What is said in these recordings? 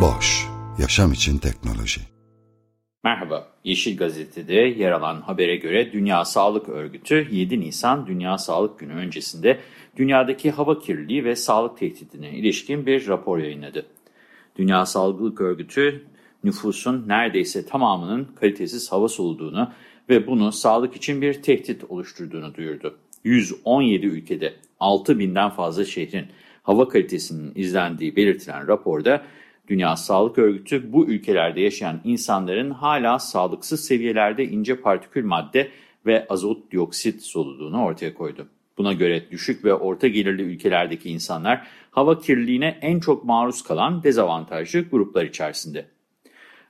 Boş, yaşam için teknoloji. Merhaba, Yeşil Gazete'de yer alan habere göre Dünya Sağlık Örgütü 7 Nisan Dünya Sağlık Günü öncesinde dünyadaki hava kirliliği ve sağlık tehdidine ilişkin bir rapor yayınladı. Dünya Sağlık Örgütü nüfusun neredeyse tamamının kalitesiz hava soluduğunu ve bunu sağlık için bir tehdit oluşturduğunu duyurdu. 117 ülkede 6000'den fazla şehrin hava kalitesinin izlendiği belirtilen raporda Dünya Sağlık Örgütü bu ülkelerde yaşayan insanların hala sağlıksız seviyelerde ince partikül madde ve azot dioksit soluduğunu ortaya koydu. Buna göre düşük ve orta gelirli ülkelerdeki insanlar hava kirliliğine en çok maruz kalan dezavantajlı gruplar içerisinde.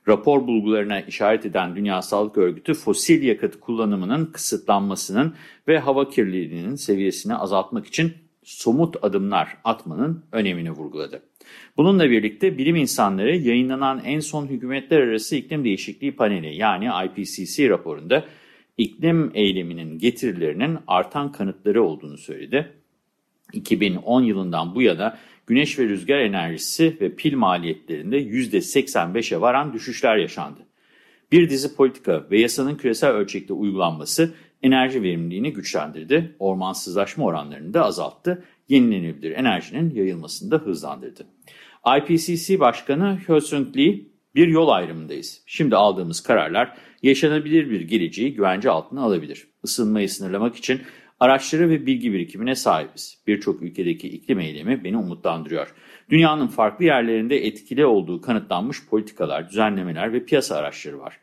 Rapor bulgularına işaret eden Dünya Sağlık Örgütü fosil yakıt kullanımının kısıtlanmasının ve hava kirliliğinin seviyesini azaltmak için somut adımlar atmanın önemini vurguladı. Bununla birlikte bilim insanları yayınlanan en son hükümetler arası iklim değişikliği paneli yani IPCC raporunda iklim eyleminin getirilerinin artan kanıtları olduğunu söyledi. 2010 yılından bu yana güneş ve rüzgar enerjisi ve pil maliyetlerinde %85'e varan düşüşler yaşandı. Bir dizi politika ve yasanın küresel ölçekte uygulanması enerji verimliliğini güçlendirdi, ormansızlaşma oranlarını da azalttı, yenilenebilir enerjinin yayılmasını da hızlandırdı. IPCC Başkanı Hyosung Lee, bir yol ayrımındayız. Şimdi aldığımız kararlar yaşanabilir bir geleceği güvence altına alabilir. Isınmayı sınırlamak için araçları ve bilgi birikimine sahibiz. Birçok ülkedeki iklim eylemi beni umutlandırıyor. Dünyanın farklı yerlerinde etkili olduğu kanıtlanmış politikalar, düzenlemeler ve piyasa araçları var.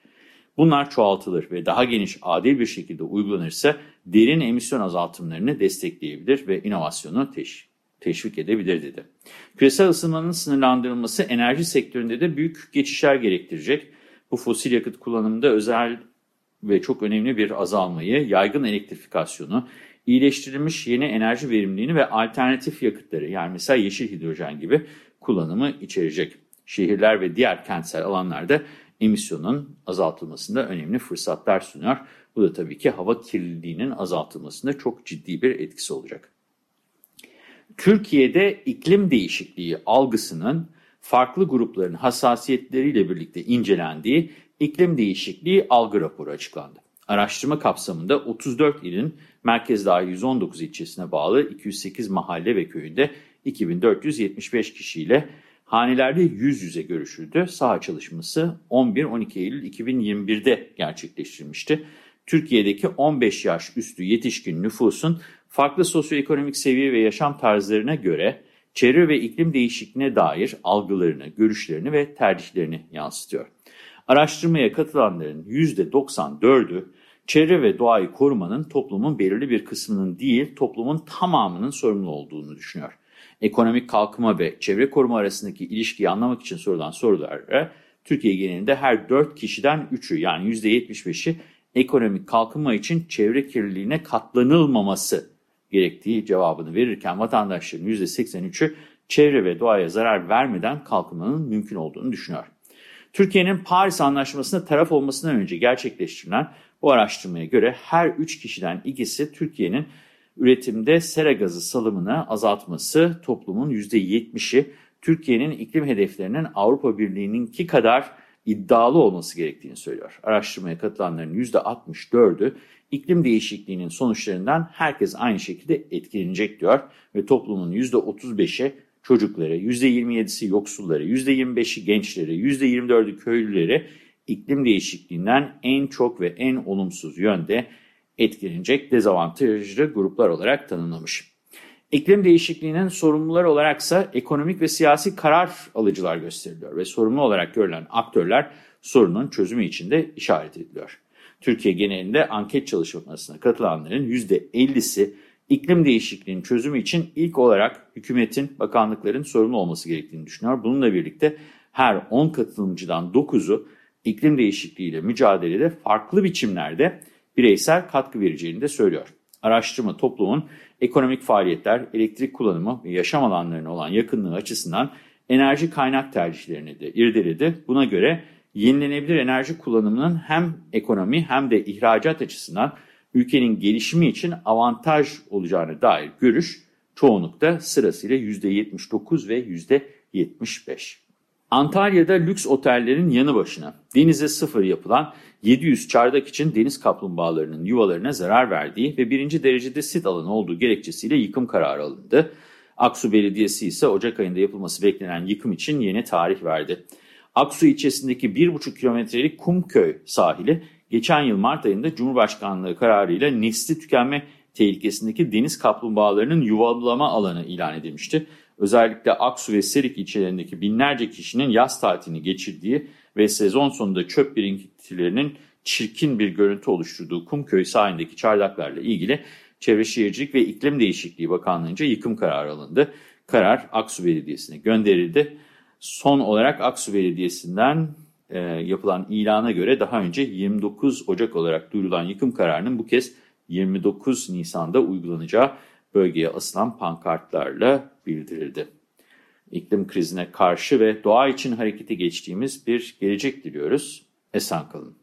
Bunlar çoğaltılır ve daha geniş, adil bir şekilde uygulanırsa derin emisyon azaltımlarını destekleyebilir ve inovasyonu teşvik teşvik edebilir dedi. Küresel ısınmanın sınırlandırılması enerji sektöründe de büyük geçişler gerektirecek. Bu fosil yakıt kullanımında özel ve çok önemli bir azalmayı, yaygın elektrifikasyonu, iyileştirilmiş yeni enerji verimliliğini ve alternatif yakıtları yani mesela yeşil hidrojen gibi kullanımı içerecek. Şehirler ve diğer kentsel alanlarda emisyonun azaltılmasında önemli fırsatlar sunuyor. Bu da tabii ki hava kirliliğinin azaltılmasında çok ciddi bir etkisi olacak. Türkiye'de iklim değişikliği algısının farklı grupların hassasiyetleriyle birlikte incelendiği iklim değişikliği algı raporu açıklandı. Araştırma kapsamında 34 ilin merkez dahil 119 ilçesine bağlı 208 mahalle ve köyünde 2475 kişiyle hanelerde yüz yüze görüşüldü. Saha çalışması 11-12 Eylül 2021'de gerçekleştirilmişti. Türkiye'deki 15 yaş üstü yetişkin nüfusun farklı sosyoekonomik seviye ve yaşam tarzlarına göre çevre ve iklim değişikliğine dair algılarını, görüşlerini ve tercihlerini yansıtıyor. Araştırmaya katılanların %94'ü çevre ve doğayı korumanın toplumun belirli bir kısmının değil, toplumun tamamının sorumlu olduğunu düşünüyor. Ekonomik kalkınma ve çevre koruma arasındaki ilişkiyi anlamak için sorulan sorulara Türkiye genelinde her 4 kişiden 3'ü yani %75'i ekonomik kalkınma için çevre kirliliğine katlanılmaması gerektiği cevabını verirken vatandaşların %83'ü çevre ve doğaya zarar vermeden kalkınmanın mümkün olduğunu düşünüyor. Türkiye'nin Paris Anlaşması'na taraf olmasından önce gerçekleştirilen bu araştırmaya göre her 3 kişiden ikisi Türkiye'nin üretimde sera gazı salımını azaltması toplumun %70'i Türkiye'nin iklim hedeflerinin Avrupa Birliği'ninki kadar iddialı olması gerektiğini söylüyor. Araştırmaya katılanların %64'ü iklim değişikliğinin sonuçlarından herkes aynı şekilde etkilenecek diyor ve toplumun %35'i çocukları, %27'si yoksulları, %25'i gençleri, %24'ü köylüleri iklim değişikliğinden en çok ve en olumsuz yönde etkilenecek dezavantajlı gruplar olarak tanımlamış. İklim değişikliğinin sorumlular olaraksa ekonomik ve siyasi karar alıcılar gösteriliyor ve sorumlu olarak görülen aktörler sorunun çözümü için de işaret ediliyor. Türkiye genelinde anket çalışmasına katılanların %50'si iklim değişikliğinin çözümü için ilk olarak hükümetin, bakanlıkların sorumlu olması gerektiğini düşünüyor. Bununla birlikte her 10 katılımcıdan 9'u iklim değişikliğiyle mücadelede farklı biçimlerde bireysel katkı vereceğini de söylüyor. Araştırma toplumun ekonomik faaliyetler, elektrik kullanımı ve yaşam alanlarına olan yakınlığı açısından enerji kaynak tercihlerini de irdeledi. Buna göre yenilenebilir enerji kullanımının hem ekonomi hem de ihracat açısından ülkenin gelişimi için avantaj olacağına dair görüş çoğunlukta sırasıyla %79 ve %75. Antalya'da lüks otellerin yanı başına denize sıfır yapılan 700 çardak için deniz kaplumbağalarının yuvalarına zarar verdiği ve birinci derecede sit alanı olduğu gerekçesiyle yıkım kararı alındı. Aksu Belediyesi ise Ocak ayında yapılması beklenen yıkım için yeni tarih verdi. Aksu ilçesindeki 1,5 kilometrelik Kumköy sahili geçen yıl Mart ayında Cumhurbaşkanlığı kararıyla nesli tükenme tehlikesindeki deniz kaplumbağalarının yuvalama alanı ilan edilmişti. Özellikle Aksu ve Serik ilçelerindeki binlerce kişinin yaz tatilini geçirdiği ve sezon sonunda çöp birikintilerinin çirkin bir görüntü oluşturduğu Kumköy sahindeki çardaklarla ilgili Çevre Şehircilik ve İklim Değişikliği Bakanlığı'nca yıkım kararı alındı. Karar Aksu Belediyesi'ne gönderildi. Son olarak Aksu Belediyesi'nden e, yapılan ilana göre daha önce 29 Ocak olarak duyurulan yıkım kararının bu kez 29 Nisan'da uygulanacağı bölgeye asılan pankartlarla bildirildi. İklim krizine karşı ve doğa için harekete geçtiğimiz bir gelecek diliyoruz. Esen kalın.